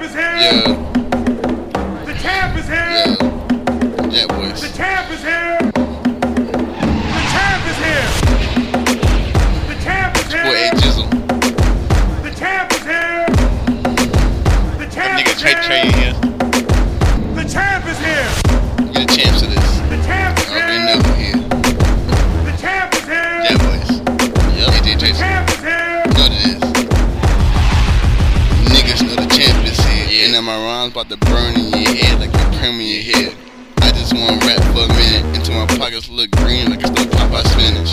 champ is here. Yeah, The champ is here. yeah. Jet The boys. champ is here. The champ is here. The champ is Boy, here. A Jizzle. The champ is here. The champ Nigga is Trey here. Trey in here. The champ is here. Get a chance of Now about to burn in your head like a perm in your head. I just wanna rap for a minute until my pockets look green like it's no Popeye spinach.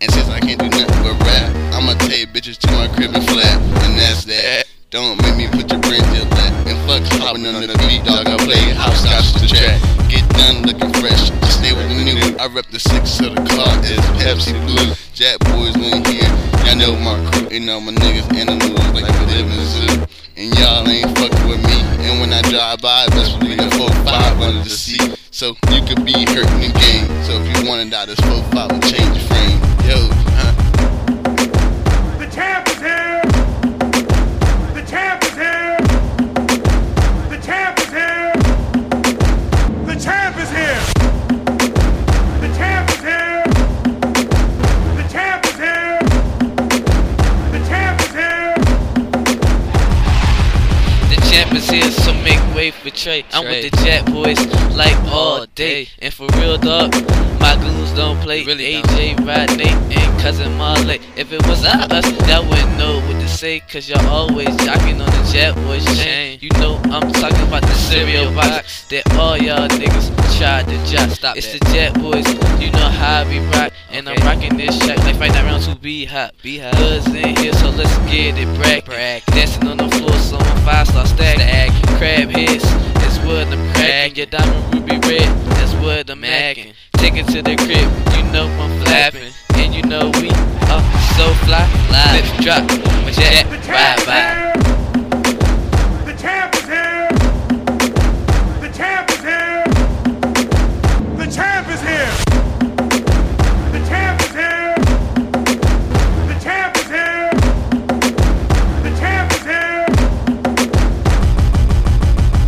And since I can't do nothing but rap, I'ma take bitches to my crib and flat. And that's that. Don't make me put your brain to that. And fuck hopping under the beat, dog. I play hopscotch to track. Get done looking fresh. Just stay with the new. I rep the six of the car is Pepsi Blue. Jack boys in here. Y'all know my crew and all my niggas animals like we live in the zoo. And y'all ain't fucking So you could be hurting the game. So if you wanna die, this 4-5 will change frame. Yo, huh? The champ is here. The champ is here. The champ is here. The champ is here. Here, so make way for Trey. I'm with the Jet Boys like all day. And for real, dog, my goons don't play. Really AJ, Rodney, and cousin Marley. If it was not us, y'all wouldn't know what to say. Cause y'all always jocking on the Jet Boys chain. You know I'm talking about the cereal box that all y'all niggas tried to jock. Stop it's that. the Jet Boys, you know how we rock. And I'm rocking this track like fighting around to be hot. Be hot. Goods in here, so let's get it. Brag. Dancing on the floor, so I'm five star stack. Stack. Crab hits, it's what I'm cracking. Your diamond ruby red, that's what I'm macking. Take it to the crib, you know I'm flapping. And you know we are so fly. Lips drop, my jet ride